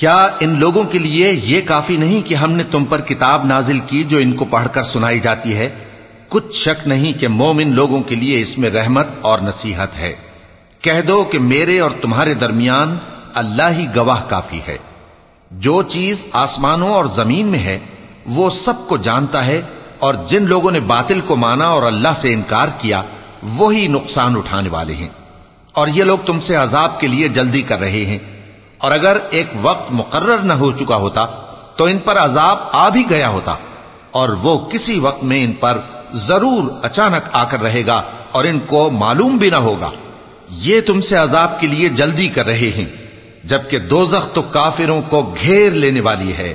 क्या इन लोगों के लिए ये काफी नहीं कि हमने तुम पर किताब नाजिल की जो इनको पढ़कर सुनाई जाती है कुछ शक नहीं कि मोमिन लोगों के लिए इसमें रहमत और नसीहत है। कह दो कि मेरे और तुम्हारे दरमियान अल्लाह ही गवाह काफ़ी है। जो चीज़ आसमानों और ज़मीन में है, वो सबको जानता है और जिन लोगों ने बातिल को माना और अल्लाह से इनकार किया वो ही नुकसान उठाने वाले हैं। और ये लोग तुमसे अजाब के लिए जल्दी कर रहे हैं। और अगर एक वक्त मुकर्र न हो चुका होता तो इन पर अजाब आ भी गया होता, और वो किसी वक्त में इन पर जरूर अचानक आकर रहेगा और इनको मालूम भी ना होगा ये तुमसे अजाब के लिए जल्दी कर रहे हैं जबकि दोजख तो काफिरों को घेर लेने वाली है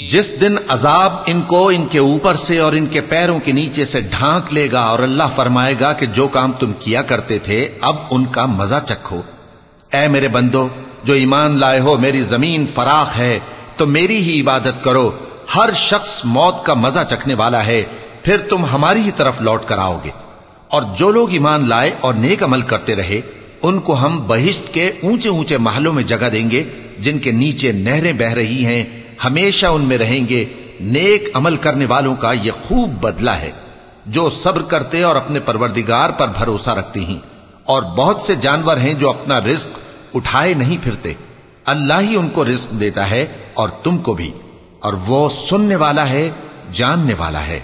जिस दिन अजाब इनको इनके ऊपर से और इनके पैरों के नीचे से ढांक लेगा और अल्लाह फरमाएगा कि जो काम तुम किया करते थे, अब उनका मज़ा चखो। ऐ मेरे बंदो, जो ईमान लाए हो, मेरी ज़मीन फराख है तो मेरी ही इबादत करो। हर शख्स मौत का मज़ा चखने वाला है, फिर तुम हमारी ही तरफ़ लौट कर आओगे। और जो लोग ईमान लाए और नेक अमल करते रहे, उनको हम बहिश्त के ऊँचे ऊँचे महलों में जगह देंगे, जिनके नीचे नहरें बह रही हैं हमेशा उनमें रहेंगे नेक अमल करने वालों का यह खूब बदला है जो सब्र करते और अपने परवरदिगार पर भरोसा रखते हैं और बहुत से जानवर हैं जो अपना रिस्क उठाए नहीं फिरते अल्लाह ही उनको रिस्क देता है और तुमको भी और वो सुनने वाला है जानने वाला है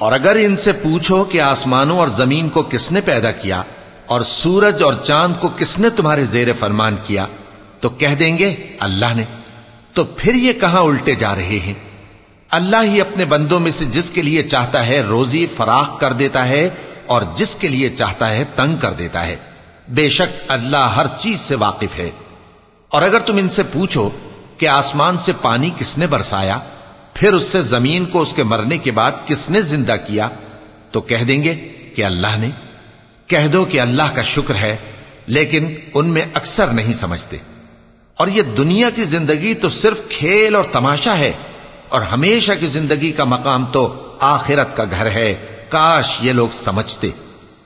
और अगर इनसे पूछो कि आसमानों और जमीन को किसने पैदा किया और सूरज और चांद को किसने तुम्हारे जेर फरमान किया तो कह देंगे अल्लाह ने तो फिर ये कहां उल्टे जा रहे हैं अल्लाह ही अपने बंदों में से जिसके लिए चाहता है रोजी फराख कर देता है और जिसके लिए चाहता है तंग कर देता है। बेशक अल्लाह हर चीज़ से वाकिफ है। और अगर तुम इनसे पूछो कि आसमान से पानी किसने बरसाया, फिर उससे ज़मीन को उसके मरने के बाद किसने ज़िंदा किया तो कह देंगे कि अल्लाह ने। कह दो कि अल्लाह का शुक्र है, लेकिन उनमें अक्सर नहीं समझते। और ये दुनिया की ज़िंदगी तो सिर्फ़ खेल और तमाशा है और हमेशा की जिंदगी का मकाम तो आखिरत का घर है काश ये लोग समझते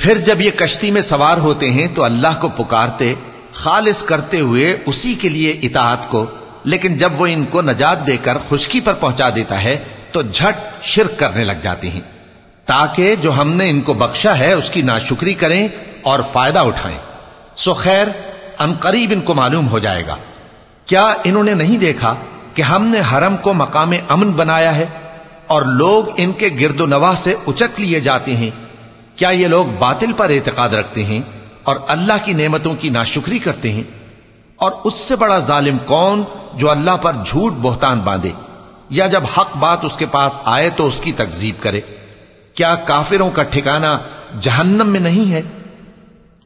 फिर जब ये कश्ती में सवार होते हैं तो अल्लाह को पुकारते खालिस करते हुए उसी के लिए इतात को लेकिन जब वो इनको नजात देकर खुशकी पर पहुंचा देता है तो झट शिरक करने लग जाते हैं ताकि जो हमने इनको बख्शा है उसकी नाशुक्री करें और फ़ायदा उठाएँ। सो खैर अनकरीब इनको मालूम हो जाएगा। क्या इन्होंने नहीं देखा कि हमने हरम को मकाम अमन बनाया है और लोग इनके गिरदो नवाह से उचक लिए जाते हैं? क्या ये लोग बातिल पर एतकाद रखते हैं और अल्लाह की नेमतों की नाशुक्री करते हैं? और उससे बड़ा जालिम कौन जो अल्लाह पर झूठ बोहतान बांधे? या जब हक बात उसके पास आए तो उसकी तकजीब करे? क्या काफिरों का ठिकाना जहन्नम में नहीं है?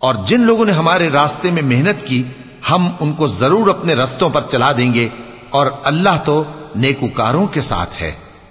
और जिन लोगों ने हमारे रास्ते में मेहनत की, हम उनको ज़रूर अपने रस्तों पर चला देंगे और अल्लाह तो नेकुकारों के साथ है।